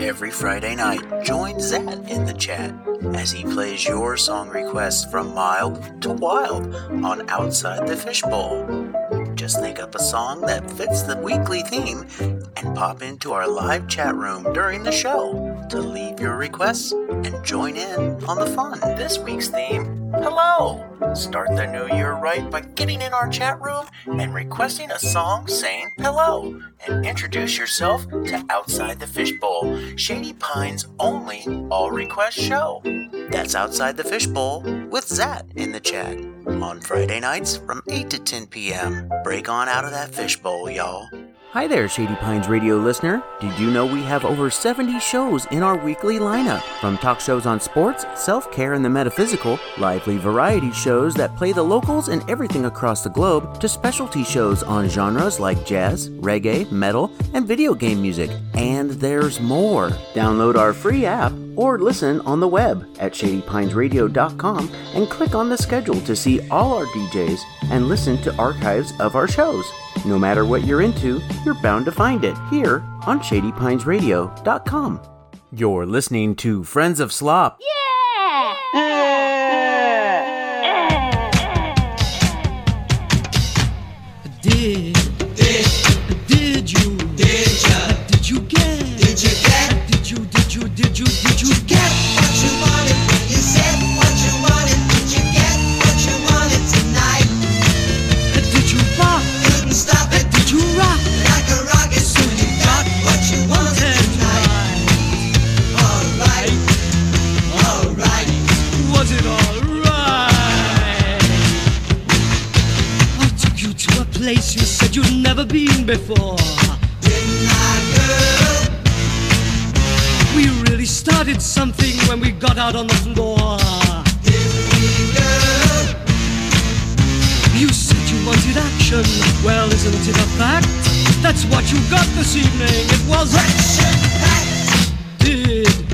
Every Friday night, join Zat in the chat as he plays your song requests from mild to wild on Outside the Fishbowl. Just think up a song that fits the weekly theme and pop into our live chat room during the show to leave your requests and join in on the fun. This week's theme, hello! Start the new year right by getting in our chat room and requesting a song saying hello and introduce yourself to Outside the Fishbowl, Shady Pine's only all request show. That's Outside the Fishbowl with Zat in the chat on Friday nights from 8 to 10 p.m. Break on out of that fishbowl, y'all. Hi there, Shady Pines radio listener. Did you know we have over 70 shows in our weekly lineup? From talk shows on sports, self care, and the metaphysical, lively variety shows that play the locals and everything across the globe, to specialty shows on genres like jazz, reggae, metal, and video game music. And there's more. Download our free app or listen on the web at shadypinesradio.com and click on the schedule to see all our DJs and listen to archives of our shows. No matter what you're into, you're bound to find it here on shadypinesradio.com. You're listening to Friends of Slop. Yeah! Did, did, did you, did ya, did you get, did you get, did you, did you, did you, did you place you said you'd never been before. Didn't I, girl? We really started something when we got out on the floor. Didn't we, girl? You said you wanted action. Well, isn't it a fact? That's what you got this evening. It was action packed. Did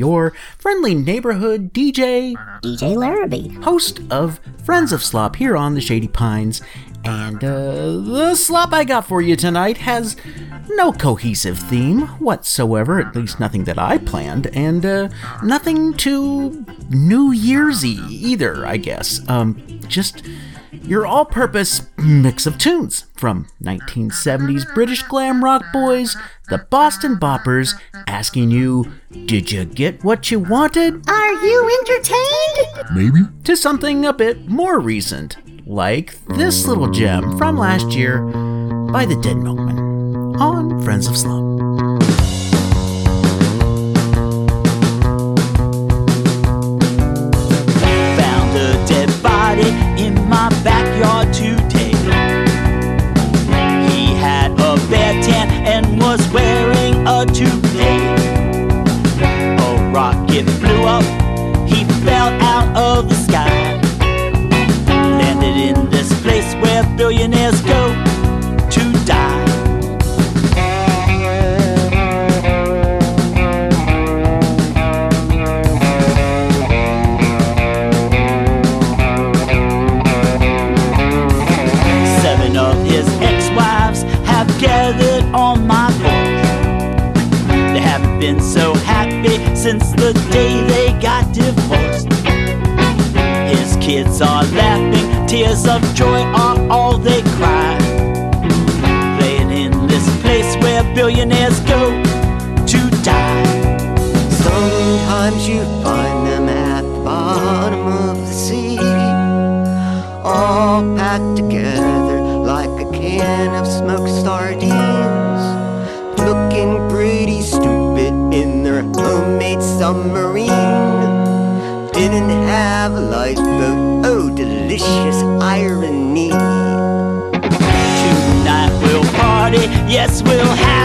your friendly neighborhood DJ, DJ Larraby. host of Friends of Slop here on the Shady Pines. And uh, the slop I got for you tonight has no cohesive theme whatsoever, at least nothing that I planned, and uh, nothing too New Year'sy either, I guess. Um, just your all purpose mix of tunes from 1970s British glam rock boys, the Boston Boppers, asking you, Did you get what you wanted? Are you entertained? Maybe. To something a bit more recent, like this little gem from last year by the Dead Milkmen. on Friends of Slop. Found a dead body in my backyard today. Since yes, we'll have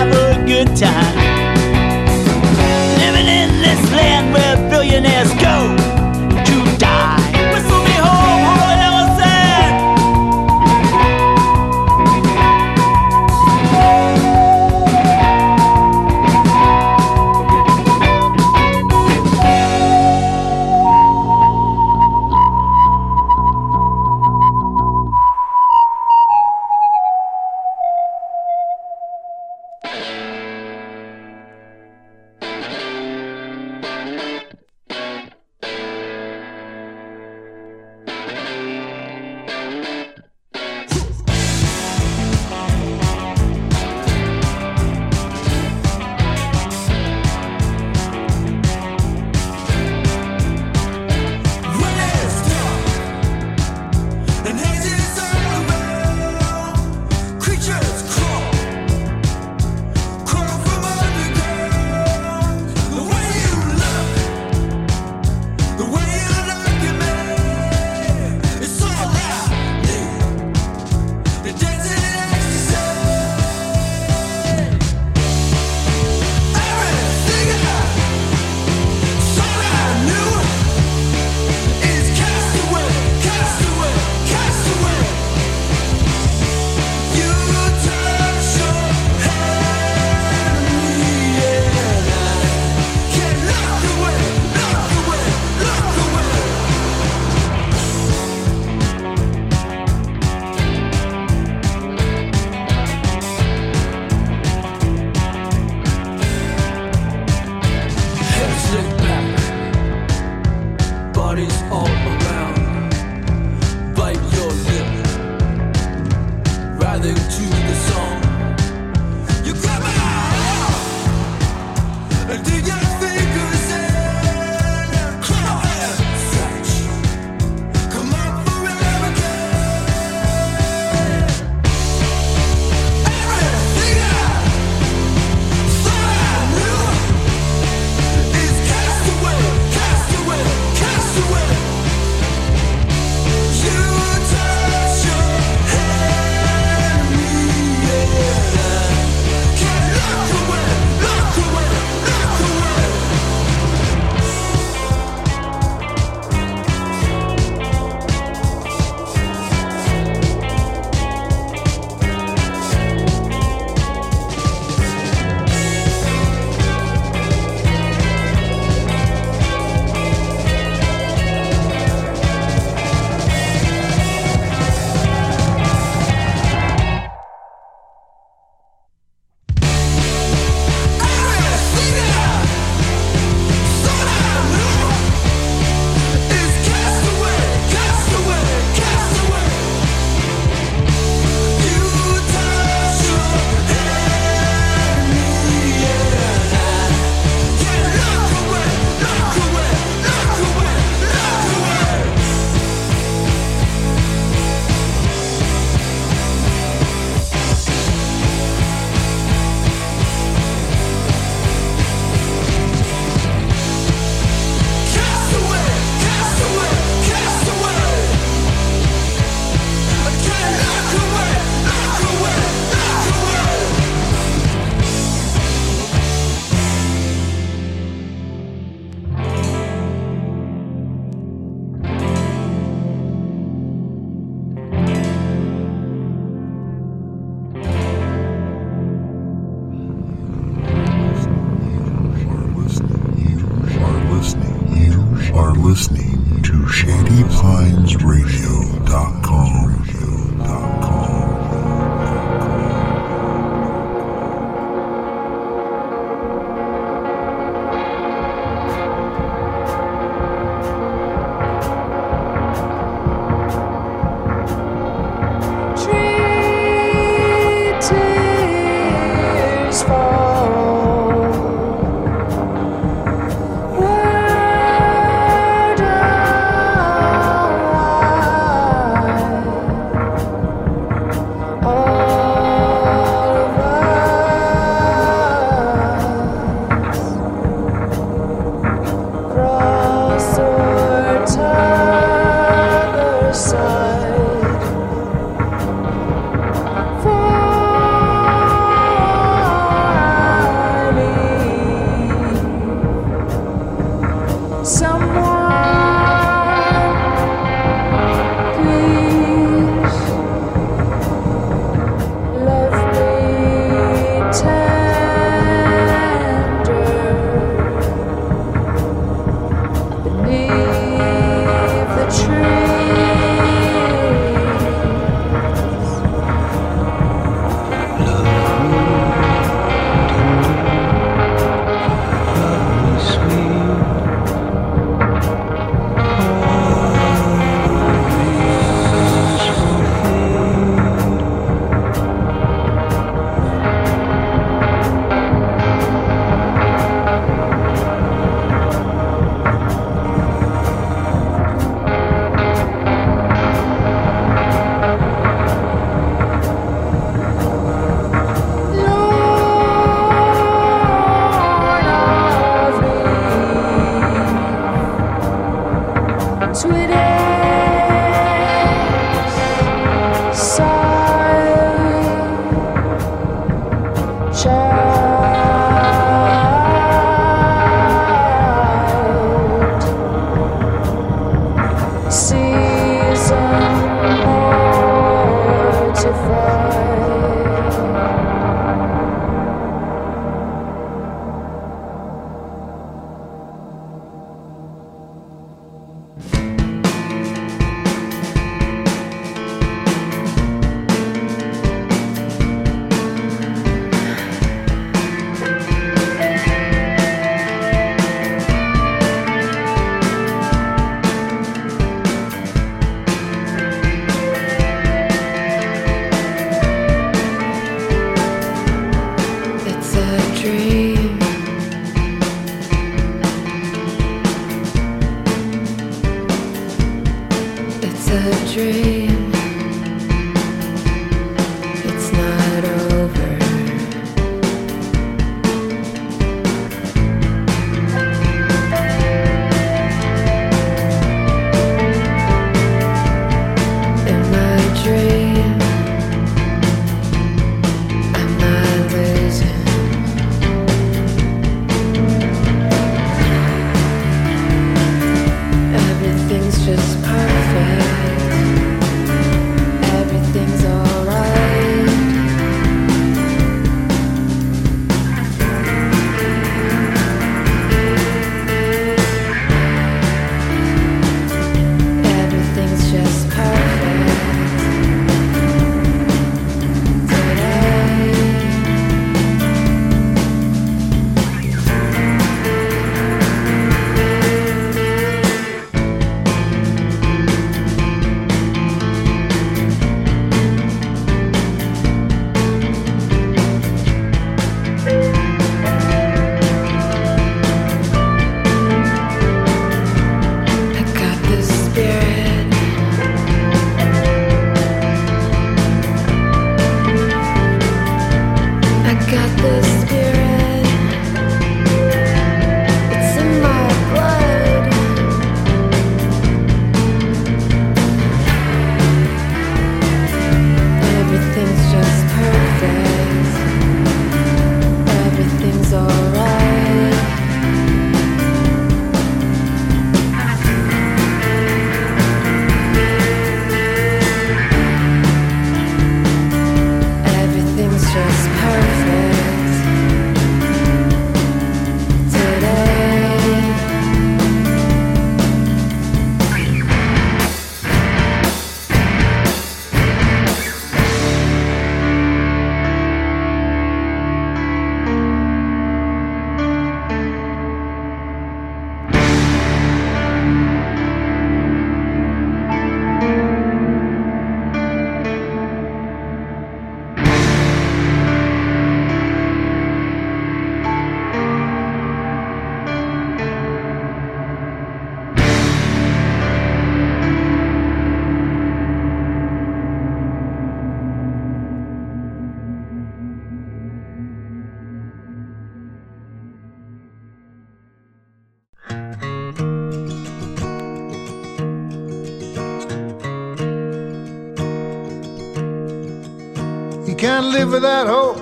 without hope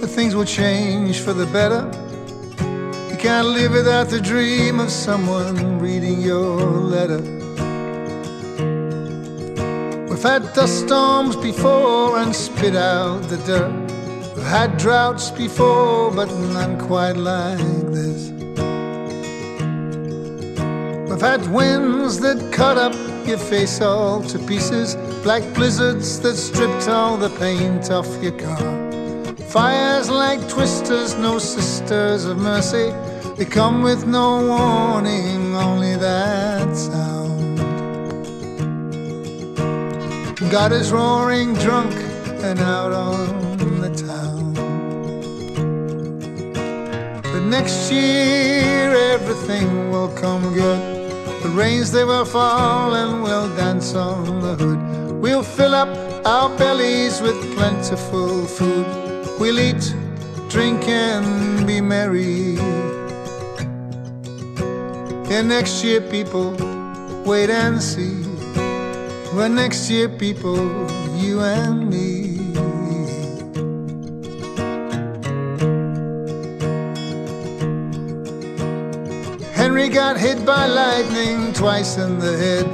that things will change for the better. You can't live without the dream of someone reading your letter. We've had dust storms before and spit out the dirt. We've had droughts before, but none quite like this. We've had winds that cut up your face all to pieces, black blizzards that stripped all the paint off your car. Fires like twisters, no sisters of mercy. They come with no warning, only that sound. God is roaring drunk and out on the town. But next year everything will come good. The rains they will fall and we'll dance on the hood. We'll fill up our bellies with plentiful food. We'll eat, drink, and be merry. And next year, people, wait and see. Well, next year, people, you and me. Henry got hit by lightning twice in the head.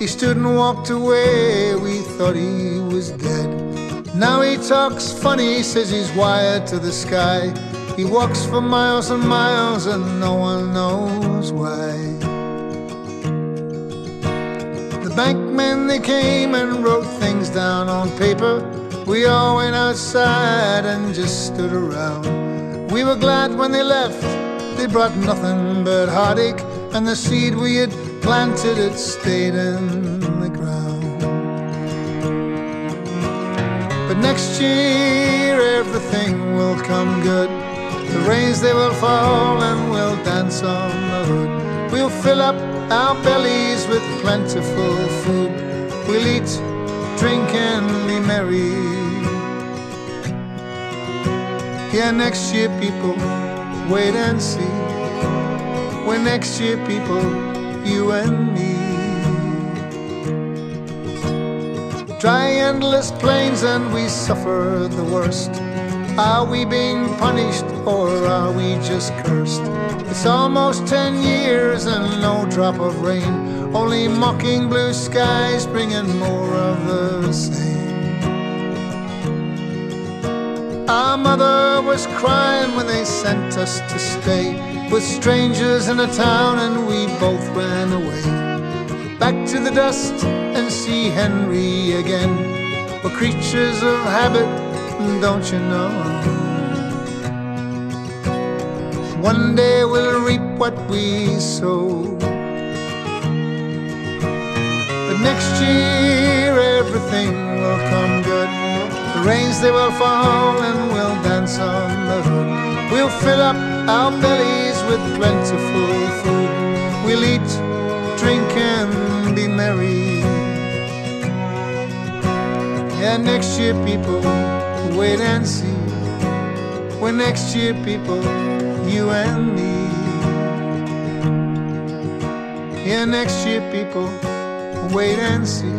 He stood and walked away, we thought he was dead. Now he talks funny, says he's wired to the sky. He walks for miles and miles and no one knows why. The bankmen, they came and wrote things down on paper. We all went outside and just stood around. We were glad when they left, they brought nothing but heartache, and the seed we had planted it stayed in the ground. But next year everything will come good. The rains they will fall and we'll dance on the hood. We'll fill up our bellies with plentiful food. We'll eat, drink, and be merry. Yeah, next year, people, wait and see. When next year, people, you and me. Dry, endless plains, and we suffer the worst. Are we being punished or are we just cursed? It's almost ten years and no drop of rain. Only mocking blue skies bringing more of the same. Our mother was crying when they sent us to stay with strangers in a town, and we both ran away. Back to the dust and see Henry again. We're creatures of habit, don't you know? One day we'll reap what we sow. But next year everything will come good. Rains they will fall and we'll dance on the hood. We'll fill up our bellies with plentiful food. We'll eat, drink, and be merry. Yeah, next year, people, wait and see. When next year, people, you and me. Yeah, next year, people, wait and see.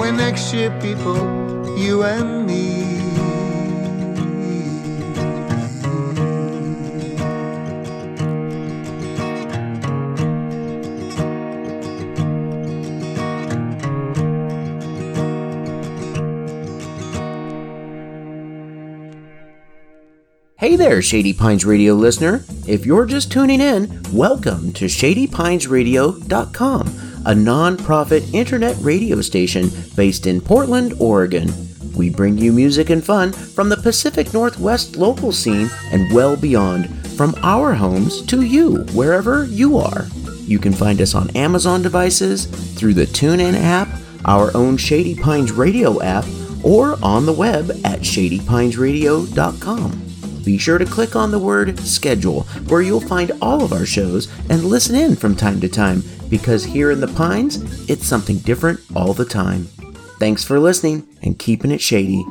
When next year, people, you and me. Hey there, Shady Pines Radio listener. If you're just tuning in, welcome to ShadyPinesRadio.com, a non-profit internet radio station based in Portland, Oregon. We bring you music and fun from the Pacific Northwest local scene and well beyond, from our homes to you, wherever you are. You can find us on Amazon devices, through the TuneIn app, our own Shady Pines Radio app, or on the web at ShadyPinesRadio.com. Be sure to click on the word schedule, where you'll find all of our shows and listen in from time to time, because here in the Pines, it's something different all the time. Thanks for listening and keeping it shady.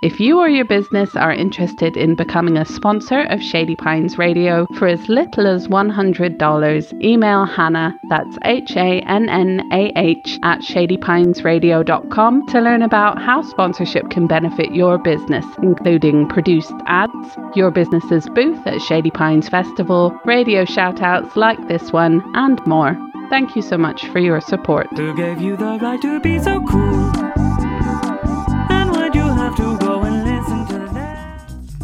If you or your business are interested in becoming a sponsor of Shady Pines Radio for as little as $100, email Hannah, that's H A N N A H, at shadypinesradio.com to learn about how sponsorship can benefit your business, including produced ads, your business's booth at Shady Pines Festival, radio shoutouts like this one, and more. Thank you so much for your support. Who gave you the right to be so cool?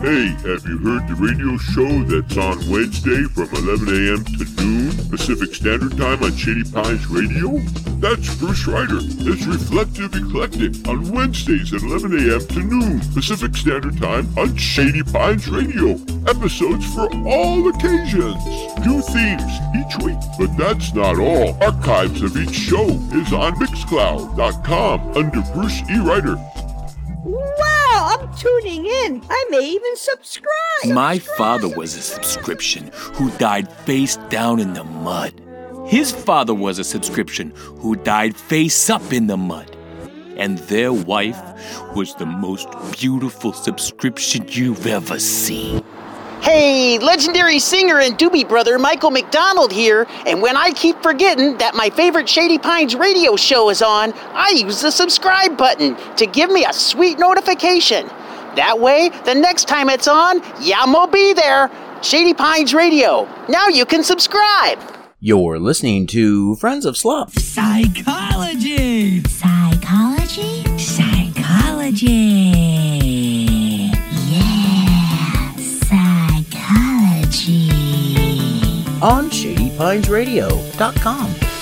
Hey, have you heard the radio show that's on Wednesday from 11 a.m. to noon Pacific Standard Time on Shady Pines Radio? That's Bruce Ryder. It's Reflective Eclectic on Wednesdays at 11 a.m. to noon Pacific Standard Time on Shady Pines Radio. Episodes for all occasions. New themes each week. But that's not all. Archives of each show is on Mixcloud.com under Bruce E. Ryder. Wow, I'm tuning in. I may even subscribe. My father was a subscription who died face down in the mud. His father was a subscription who died face up in the mud. And their wife was the most beautiful subscription you've ever seen. Hey, legendary singer and doobie brother Michael McDonald here, and when I keep forgetting that my favorite Shady Pines radio show is on, I use the subscribe button to give me a sweet notification. That way, the next time it's on, Yamo be there. Shady Pines Radio. Now you can subscribe. You're listening to Friends of Slop. Psychology! Psychology? Psychology. On ShadyPinesRadio.com.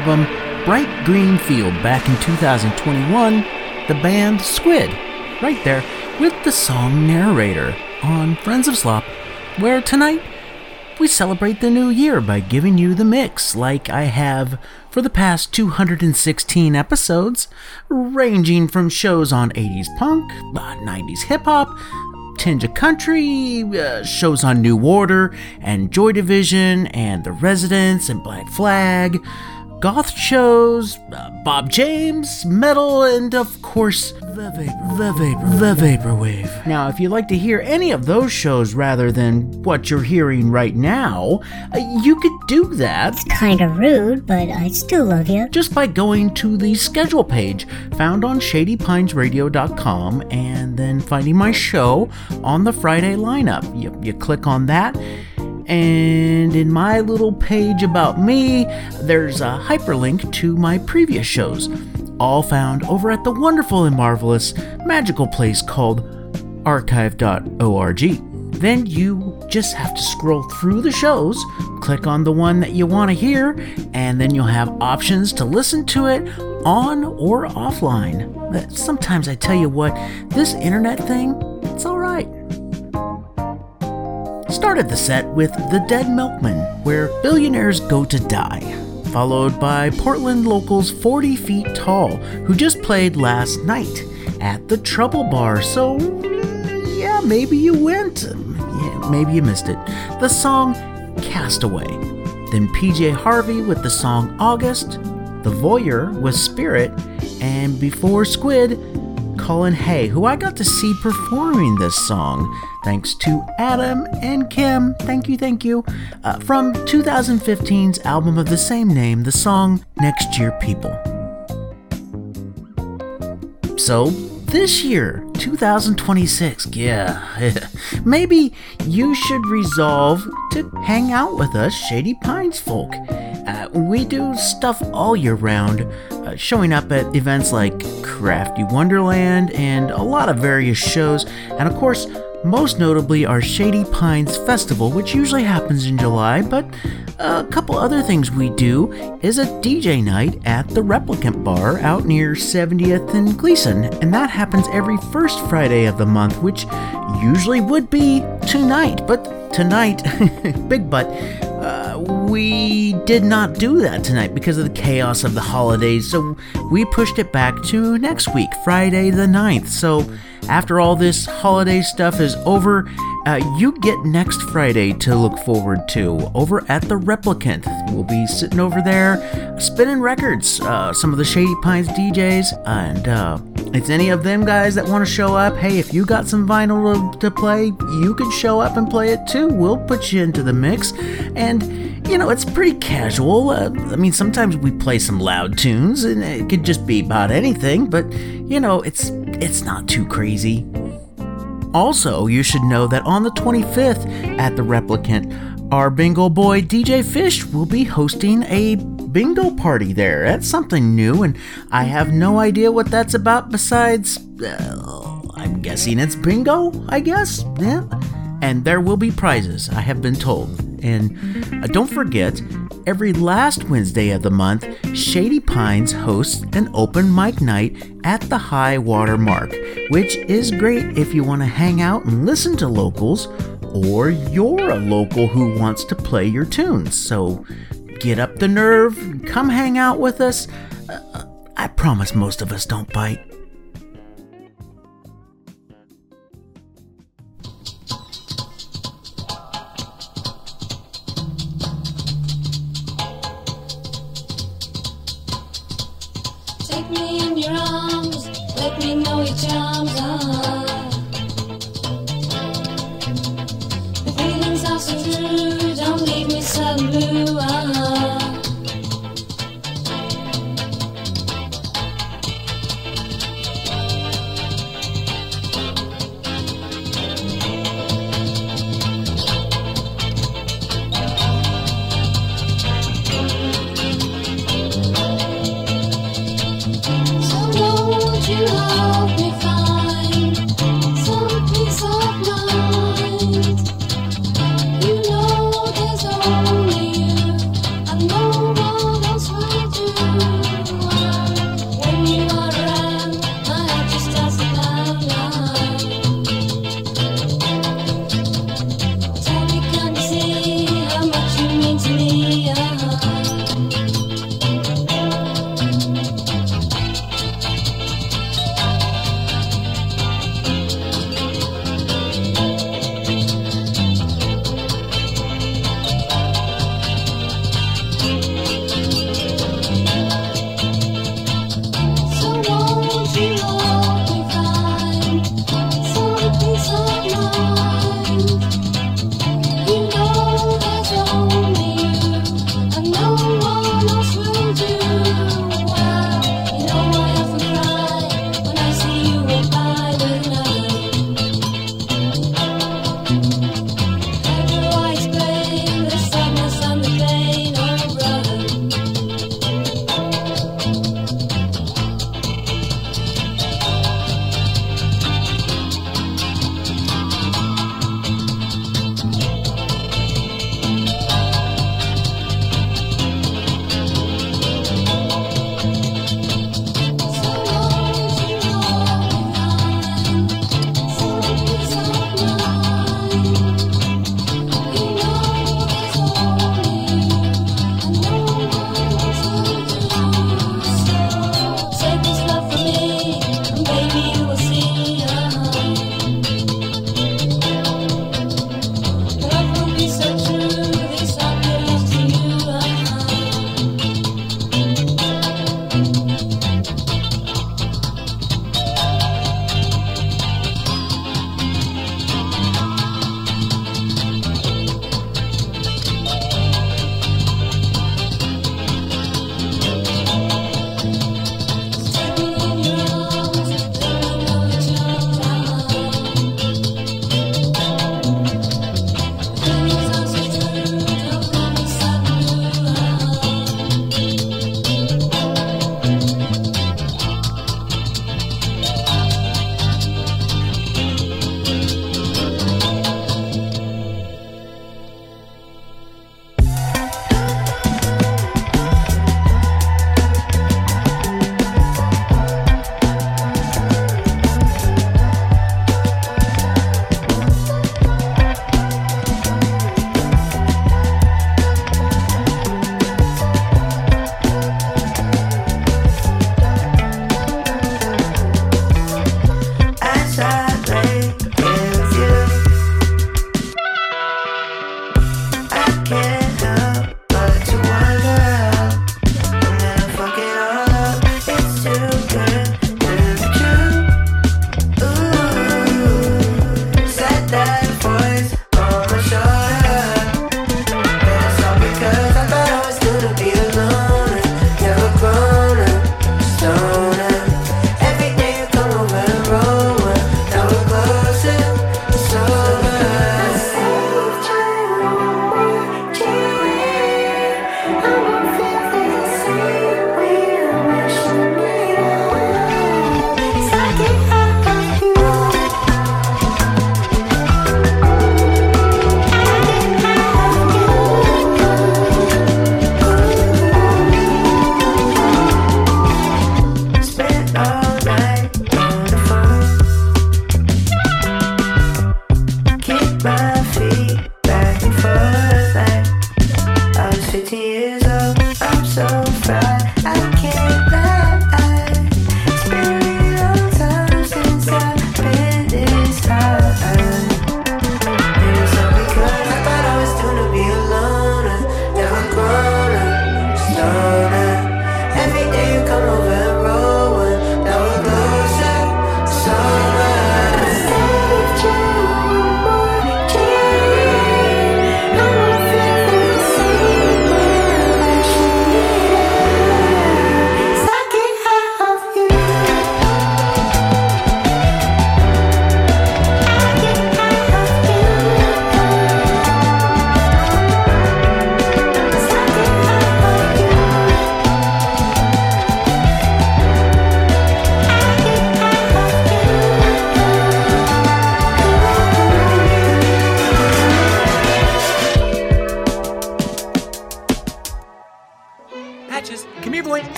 album Bright Green Field back in 2021, the band Squid, right there with the song Narrator on Friends of Slop, where tonight we celebrate the new year by giving you the mix like I have for the past 216 episodes, ranging from shows on 80s punk, uh, 90s hip hop, tinge of country, uh, shows on New Order and Joy Division and The Residents and Black Flag goth shows, uh, Bob James, metal, and of course, the vapor, the vapor, the vaporwave. Now, if you'd like to hear any of those shows rather than what you're hearing right now, uh, you could do that. It's kind of rude, but I still love you. Just by going to the schedule page found on shadypinesradio.com and then finding my show on the Friday lineup. You, you click on that and in my little page about me, there's a hyperlink to my previous shows, all found over at the wonderful and marvelous magical place called archive.org. Then you just have to scroll through the shows, click on the one that you want to hear, and then you'll have options to listen to it on or offline. But sometimes I tell you what, this internet thing, started the set with The Dead Milkmen, where billionaires go to die, followed by Portland locals 40 Feet Tall, who just played last night at the Trouble Bar, so yeah, maybe you went, yeah, maybe you missed it. The song Castaway. Then PJ Harvey with the song August, The Voyeur with Spirit, and before Squid, Colin Hay, who I got to see performing this song. Thanks to Adam and Kim. Thank you, thank you. Uh, from 2015's album of the same name, the song Next Year People. So, this year, 2026, yeah, maybe you should resolve to hang out with us, Shady Pines folk. Uh, we do stuff all year round, uh, showing up at events like Crafty Wonderland and a lot of various shows, and of course, most notably our Shady Pines Festival, which usually happens in July, but a couple other things we do is a DJ night at the Replicant Bar out near 70th and Glisan, and that happens every first Friday of the month, which usually would be tonight, but tonight, big but, uh, we did not do that tonight because of the chaos of the holidays, so we pushed it back to next week, Friday the 9th. So, after all this holiday stuff is over, uh, you get next Friday to look forward to over at the Replicant. We'll be sitting over there spinning records, uh, some of the Shady Pines DJs, and uh, it's any of them guys that want to show up. Hey, if you got some vinyl to, play, you can show up and play it too. We'll put you into the mix. And you know, it's pretty casual. Uh, I mean, sometimes we play some loud tunes, and it could just be about anything. But you know, it's it's not too crazy. Also, you should know that on the 25th at the Replicant, our bingo boy DJ Fish will be hosting a bingo party there. That's something new, and I have no idea what that's about besides. Uh, I'm guessing it's bingo, I guess? Yeah. And there will be prizes, I have been told. And uh, don't forget, every last Wednesday of the month, Shady Pines hosts an open mic night at the high water mark, which is great if you want to hang out and listen to locals, or you're a local who wants to play your tunes. So get up the nerve, come hang out with us. Uh, I promise most of us don't bite.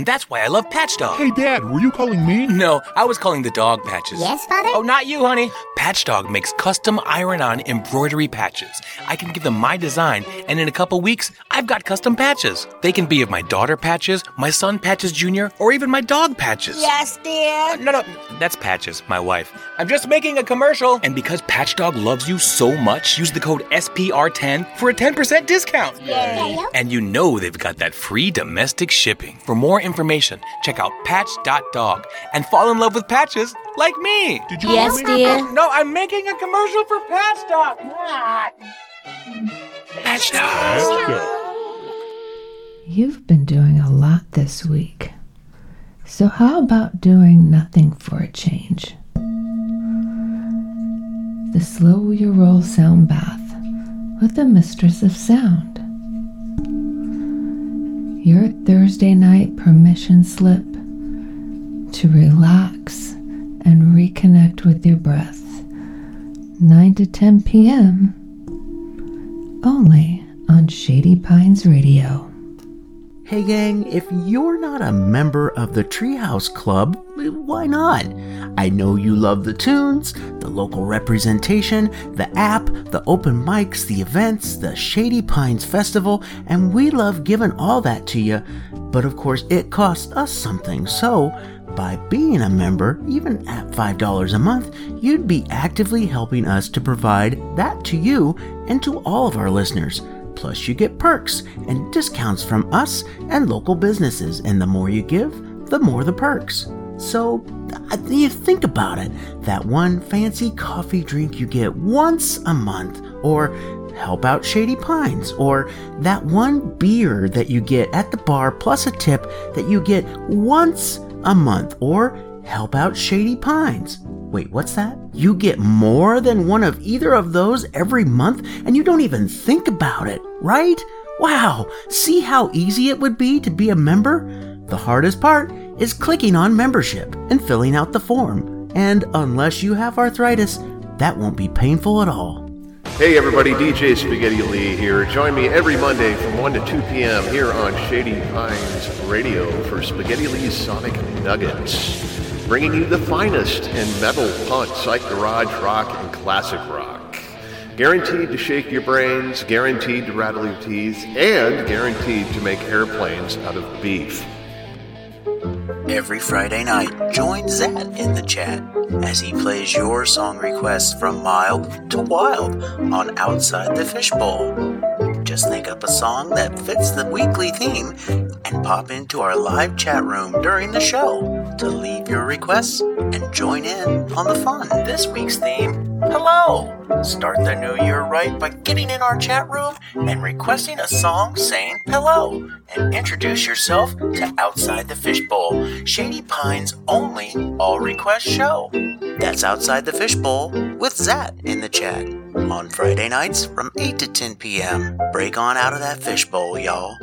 And that's why I love Patch Dog. Hey, Dad, were you calling me? No, I was calling the dog Patches. Yes, Father? Oh, not you, honey. Patch Dog makes custom iron on embroidery patches. I can give them my design, and in a couple weeks, I've got custom patches. They can be of my daughter Patches, my son Patches Jr., or even my dog Patches. Yes, dear. No, no, that's Patches, my wife. I'm just making a commercial. And because Patch Dog loves you so much, use the code SPR10 for a 10% discount. Yay. And you know they've got that free domestic shipping. For more information, check out patch.dog and fall in love with patches like me. Did you Yes, call me? dear. No, I'm making a commercial for Patch Dog. You've been doing a lot this week. So, how about doing nothing for a change? The Slow Your Roll Sound Bath with the Mistress of Sound. Your Thursday night permission slip to relax and reconnect with your breath. 9 to 10 p.m. only on Shady Pines Radio. Hey gang, if you're not a member of the Treehouse Club, why not? I know you love the tunes, the local representation, the app, the open mics, the events, the Shady Pines Festival, and we love giving all that to you. But of course, it costs us something, so by being a member, even at $5 a month, you'd be actively helping us to provide that to you and to all of our listeners. Plus, you get perks and discounts from us and local businesses, and the more you give, the more the perks. So, you think about it that one fancy coffee drink you get once a month, or help out Shady Pines, or that one beer that you get at the bar plus a tip that you get once a month, or help out Shady Pines. Wait, what's that? You get more than one of either of those every month and you don't even think about it, right? Wow, see how easy it would be to be a member? The hardest part is clicking on membership and filling out the form. And unless you have arthritis, that won't be painful at all. Hey everybody, DJ Spaghetti Lee here. Join me every Monday from 1 to 2 p.m. here on Shady Pines Radio for Spaghetti Lee's Sonic Nuggets. Bringing you the finest in metal, punk, psych garage rock, and classic rock. Guaranteed to shake your brains, guaranteed to rattle your teeth, and guaranteed to make airplanes out of beef. Every Friday night, join Zat in the chat as he plays your song requests from mild to wild on Outside the Fishbowl. Just think up a song that fits the weekly theme and pop into our live chat room during the show to leave your requests and join in on the fun. This week's theme Hello! Start the new year right by getting in our chat room and requesting a song saying hello and introduce yourself to Outside the Fishbowl, Shady Pines' only all request show. That's Outside the Fishbowl with Zat in the chat on Friday nights from 8 to 10 p.m. Break on out of that fishbowl, y'all.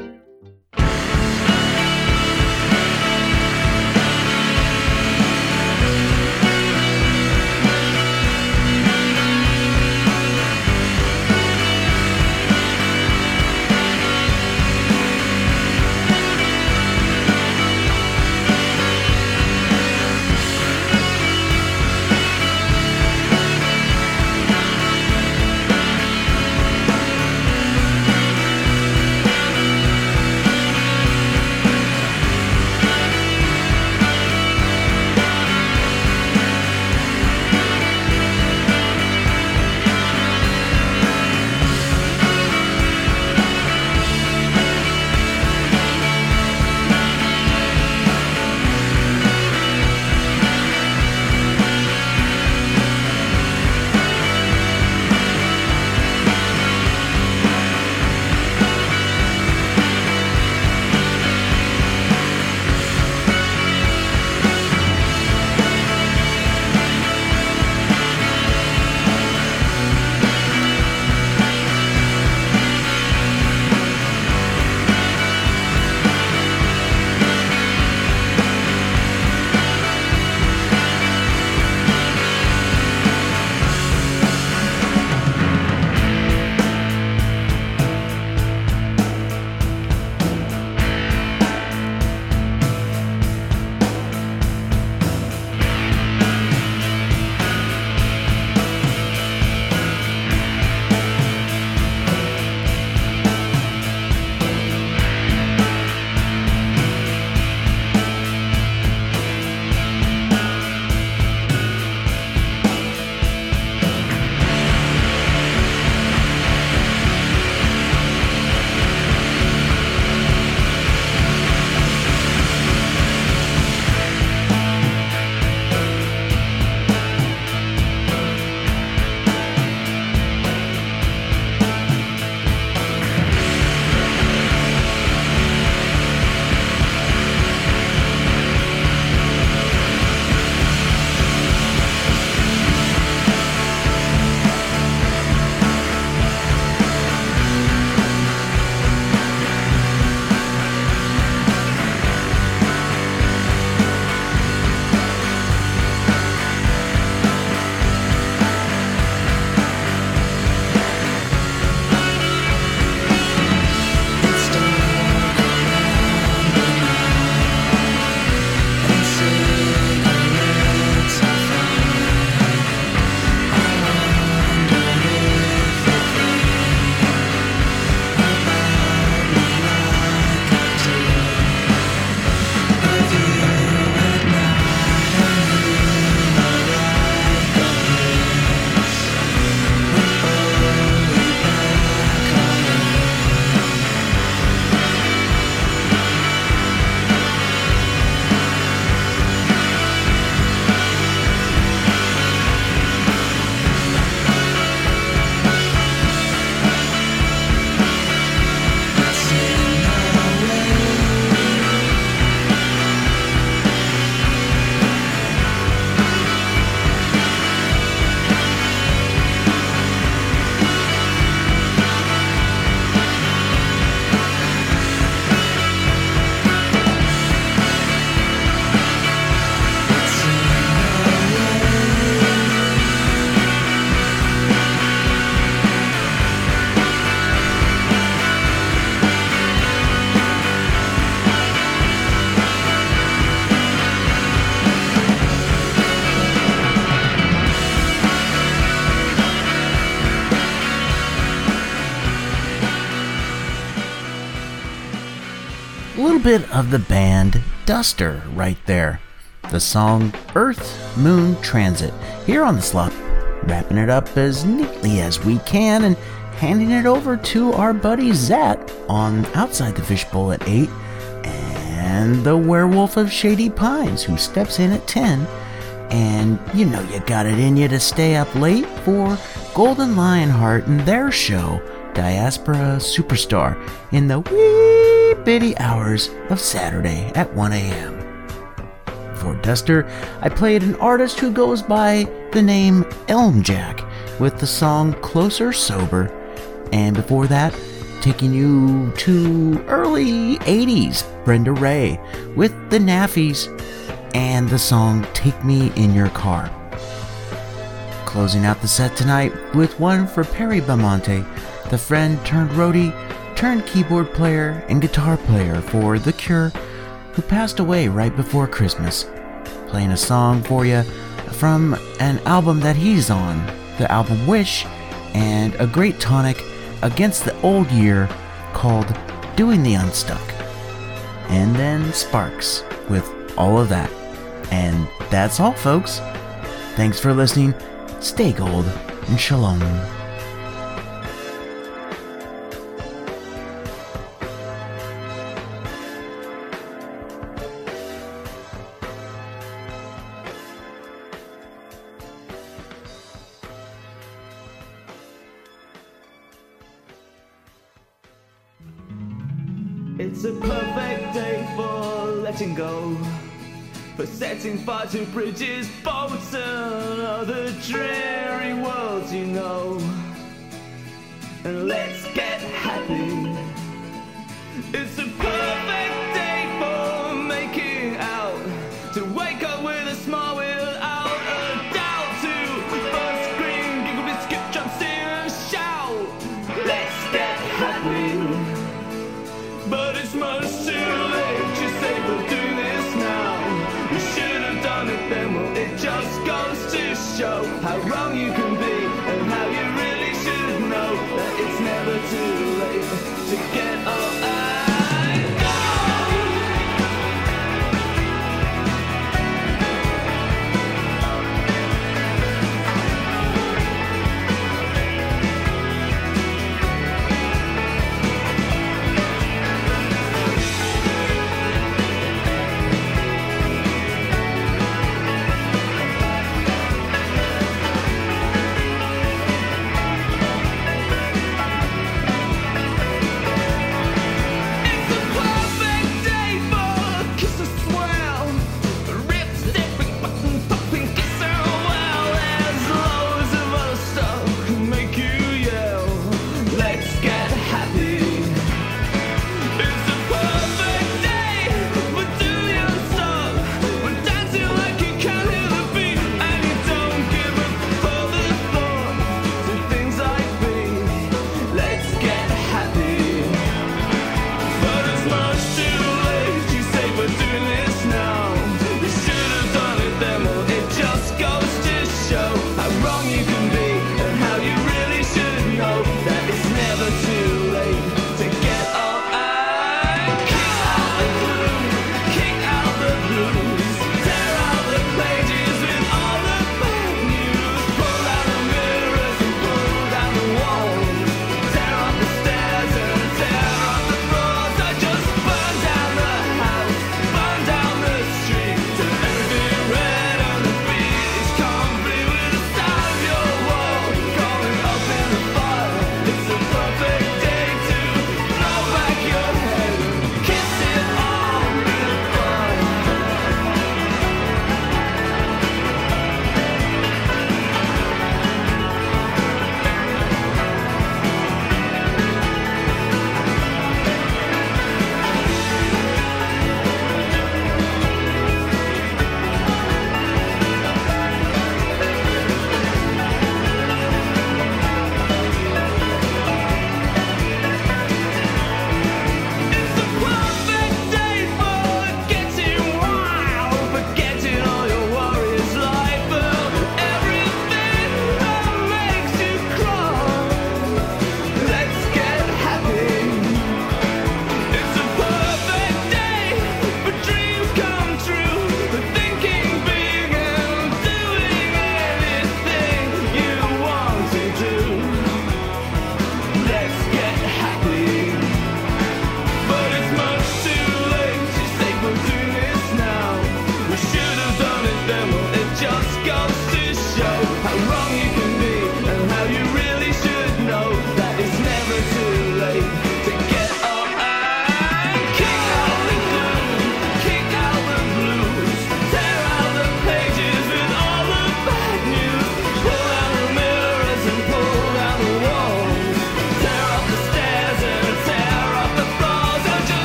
A little bit of the band Duster right there. The song Earth Moon Transit here on the Slop. Wrapping it up as neatly as we can and handing it over to our buddy Zat on Outside the Fishbowl at 8 and the Werewolf of Shady Pines who steps in at 10. And you know you got it in you to stay up late for Golden Lionheart and their show, Diaspora Superstar, in the wee bitty hours of Saturday at 1 a.m. For Duster, I played an artist who goes by the name Elmjack with the song Closer Sober, and before that, taking you to early 80s Brenda Ray with the Naffies and the song Take Me in Your Car. Closing out the set tonight with one for Perry Bamonte, the friend turned roadie, turned keyboard player and guitar player for The Cure, who passed away right before Christmas. Playing a song for you from an album that he's on, the album Wish, and a great tonic against the old year called Doing the Unstuck. And then Sparks with all of that. And that's all, folks. Thanks for listening. Stay gold and shalom. To bridges, boats, and other dreary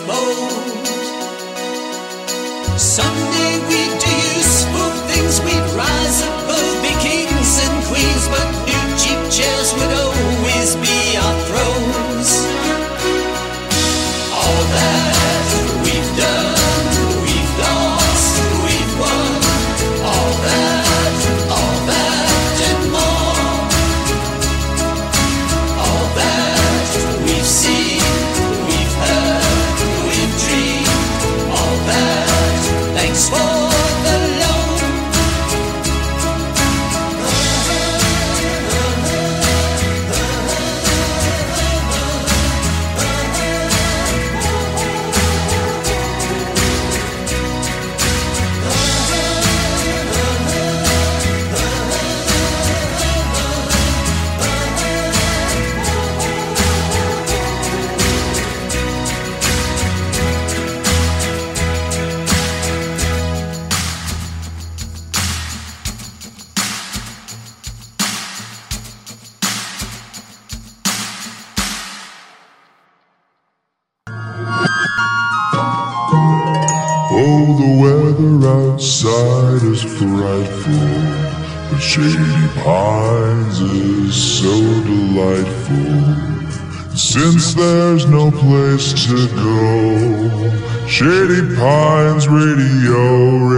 exposed. since there's no place to go. Shady Pines Radio.